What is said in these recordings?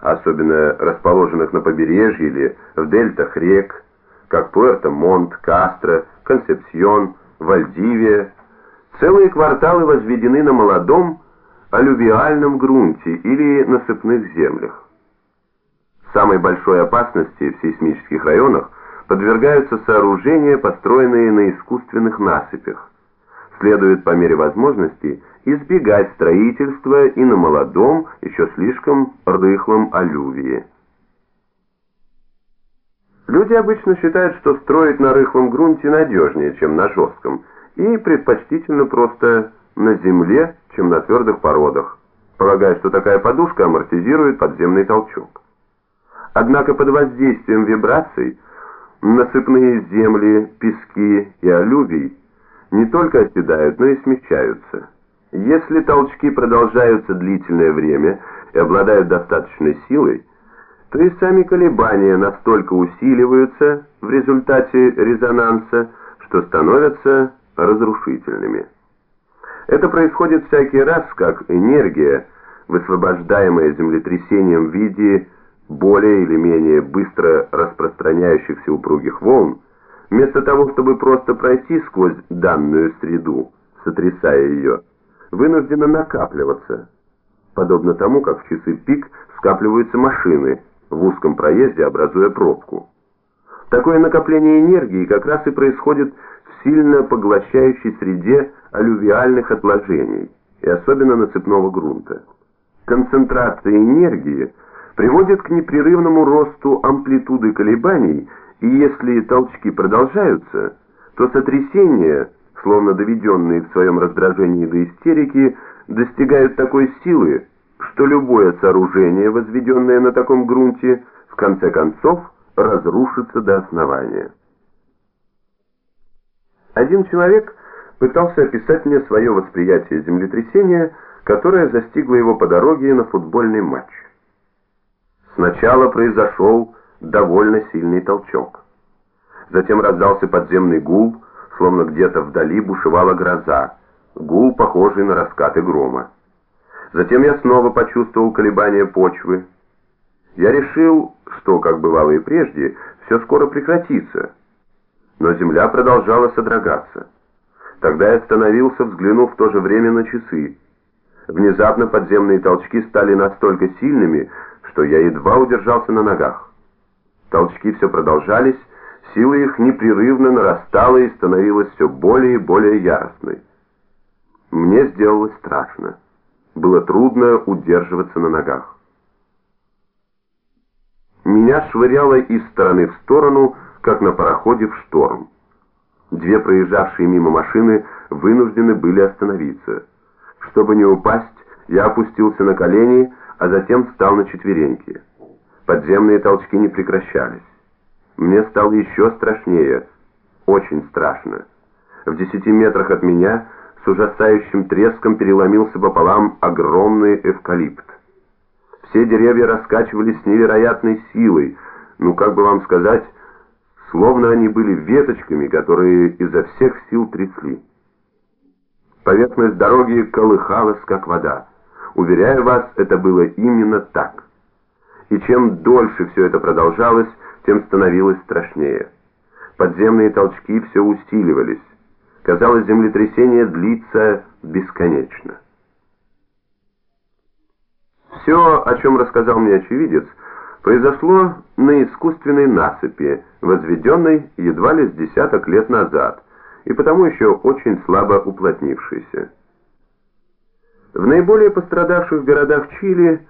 особенно расположенных на побережье или в дельтах рек, как Пуэрто-Монт, Кастро, Консепсьон, Вальдивия, целые кварталы возведены на молодом алювиальном грунте или насыпных землях. Самой большой опасности в сейсмических районах подвергаются сооружения, построенные на искусственных насыпях. Следует по мере возможности избегать строительства и на молодом, еще слишком рыхлом алювии. Люди обычно считают, что строить на рыхлом грунте надежнее, чем на жестком, и предпочтительно просто на земле, чем на твердых породах, полагая, что такая подушка амортизирует подземный толчок. Однако под воздействием вибраций насыпные земли, пески и алювий не только оседают, но и смягчаются. Если толчки продолжаются длительное время и обладают достаточной силой, то и сами колебания настолько усиливаются в результате резонанса, что становятся разрушительными. Это происходит всякий раз, как энергия, высвобождаемая землетрясением в виде более или менее быстро распространяющихся упругих волн, вместо того, чтобы просто пройти сквозь данную среду, сотрясая ее, вынуждена накапливаться, подобно тому, как в часы пик скапливаются машины в узком проезде, образуя пробку. Такое накопление энергии как раз и происходит в сильно поглощающей среде алювиальных отложений, и особенно насыпного грунта. Концентрация энергии приводит к непрерывному росту амплитуды колебаний, и если толчки продолжаются, то сотрясения, словно доведенные в своем раздражении до истерики, достигают такой силы, что любое сооружение, возведенное на таком грунте, в конце концов разрушится до основания. Один человек пытался описать мне свое восприятие землетрясения, которое застигло его по дороге на футбольный матч. Сначала произошел довольно сильный толчок. Затем раздался подземный гул, словно где-то вдали бушевала гроза, гул, похожий на раскаты грома. Затем я снова почувствовал колебания почвы. Я решил, что, как бывало и прежде, все скоро прекратится. Но земля продолжала содрогаться. Тогда я остановился, взглянув в то же время на часы. Внезапно подземные толчки стали настолько сильными, что я едва удержался на ногах. Толчки все продолжались, сила их непрерывно нарастала и становилась все более и более яростной. Мне сделалось страшно. Было трудно удерживаться на ногах. Меня швыряло из стороны в сторону, как на пароходе в шторм. Две проезжавшие мимо машины вынуждены были остановиться. Чтобы не упасть, я опустился на колени, а затем встал на четвереньки. Подземные толчки не прекращались. Мне стало еще страшнее, очень страшно. В десяти метрах от меня с ужасающим треском переломился пополам огромный эвкалипт. Все деревья раскачивались с невероятной силой, ну как бы вам сказать, словно они были веточками, которые изо всех сил трясли. Поверхность дороги колыхалась, как вода. Уверяю вас, это было именно так. И чем дольше все это продолжалось, тем становилось страшнее. Подземные толчки все усиливались. Казалось, землетрясение длится бесконечно. Все, о чем рассказал мне очевидец, произошло на искусственной насыпи, возведенной едва ли с десяток лет назад, и потому еще очень слабо уплотнившейся. В наиболее пострадавших городах Чили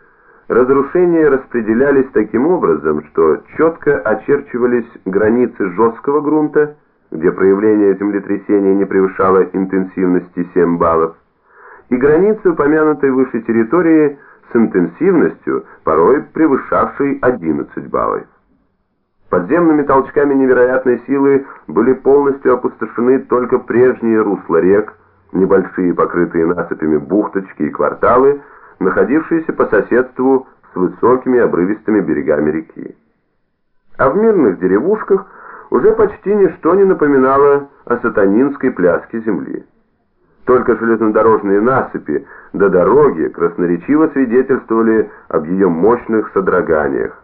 разрушения распределялись таким образом, что четко очерчивались границы жесткого грунта, где проявление землетрясения не превышало интенсивности 7 баллов, и границы упомянутой выше территории с интенсивностью, порой превышавшей 11 баллов. Подземными толчками невероятной силы были полностью опустошены только прежние русла рек, небольшие покрытые насыпями бухточки и кварталы, находившиеся по соседству с высокими обрывистыми берегами реки. А в мирных деревушках уже почти ничто не напоминало о сатанинской пляске земли. Только железнодорожные насыпи до дороги красноречиво свидетельствовали об ее мощных содроганиях.